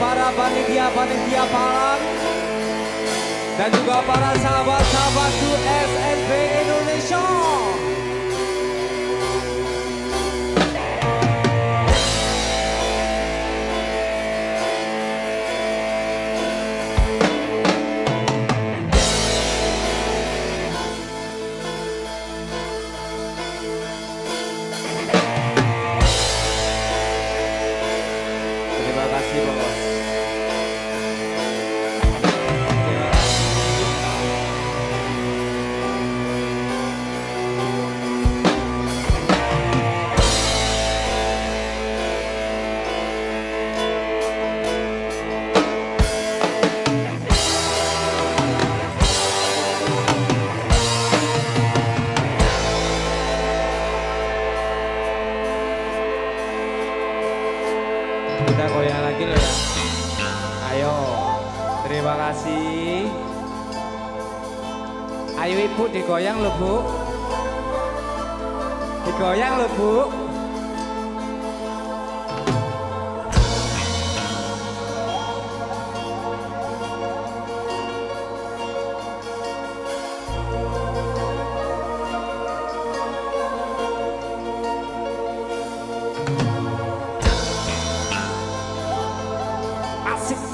para panitia-panitia palang dan juga para sahabat-sahabatku SNP Indonesia. ます Ayo ibu digoyang lho bu. Digoyang lho bu. Asik.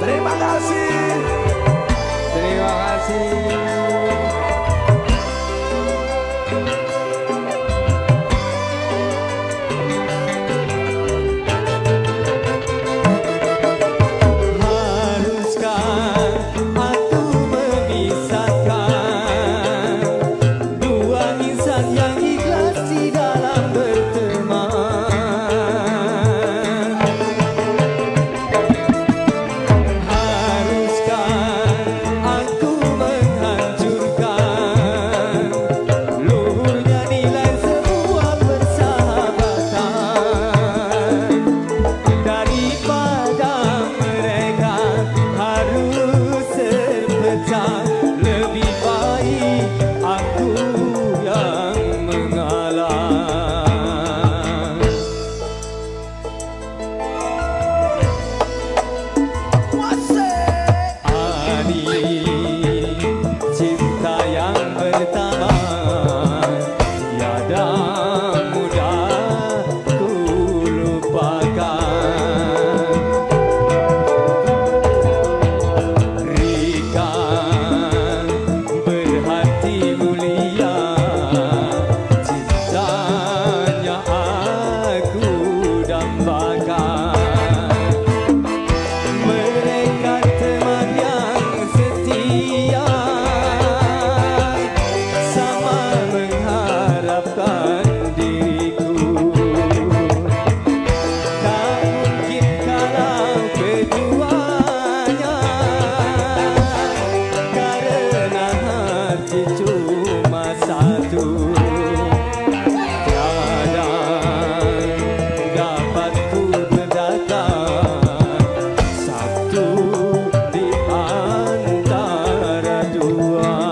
Terima kasih Terima kasih. Lua.